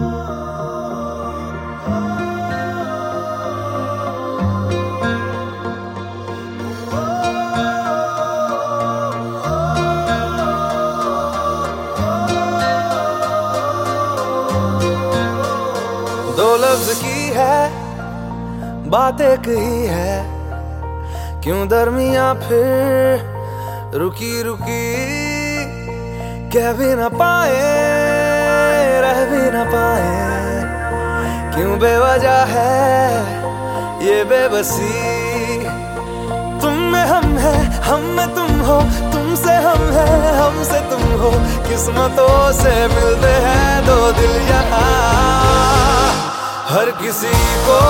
दो लफ्ज की है, बात एक ही क्यों दरमिया फिर रुकी रुकी कह भी ना पाए? ना पाए। क्यों बेवजह है ये बेबसी? तुम में हम है, हम में तुम हो, तुमसे हम है, हमसे तुम हो। किस्मतों से मिलते हैं दो दिल यहाँ। हर किसी को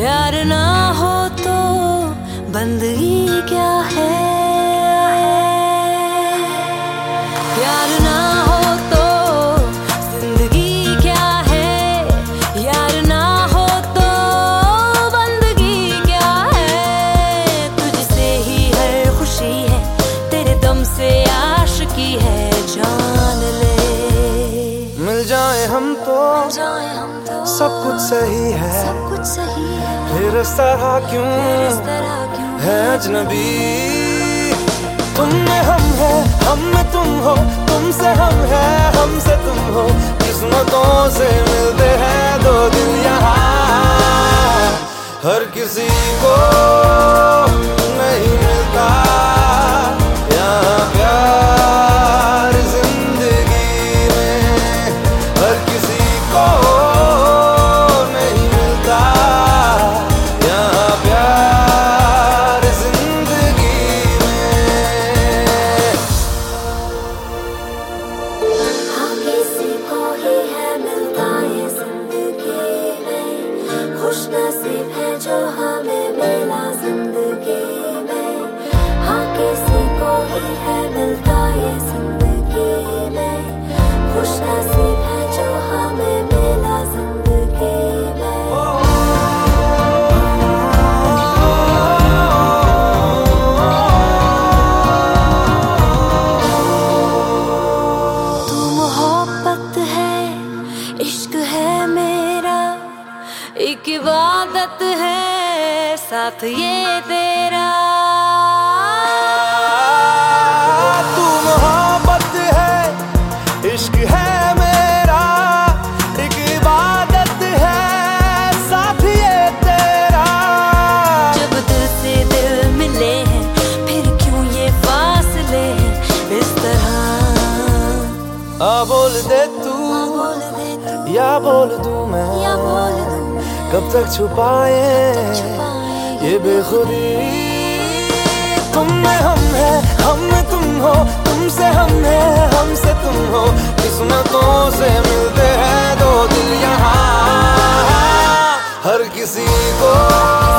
यार ना हो तो बंदगी क्या है? प्यार ना हो तो ज़िंदगी क्या है? यार ना हो तो बंदगी क्या है? तुझसे ही हर खुशी है तेरे दम से आशिकी है जान ले। मिल जाए हम तो। जाए हम तो सब कुछ सही है। सब कुछ सही है। फिर इस तरह क्यों है अजनबी? तुम में हम है हम में तुम हो। तुमसे हम है हमसे तुम हो। किस्मतों से मिलते हैं दो दिल यहाँ। हर किसी को खुश नसीब है जो हमें मिला ज़िंदगी में। हाँ किसी को ही है मिलता ये ज़िंदगी में। खुश नसीब साथ ये तेरा। तू मोहब्बत है इश्क है मेरा एक इबादत है साथ ये तेरा। जब दिल से दिल मिले हैं फिर क्यों ये फासले हैं इस तरह? आ बोल दे तू या बोल दूँ मैं? या बोल दूँ कब तक छुपाए? ये बेखुदी। तुम में हम है, हम में तुम हो, तुमसे हम है, हमसे तुम हो। किस्मतों से मिलते हैं, दो दिल यहाँ। हर किसी को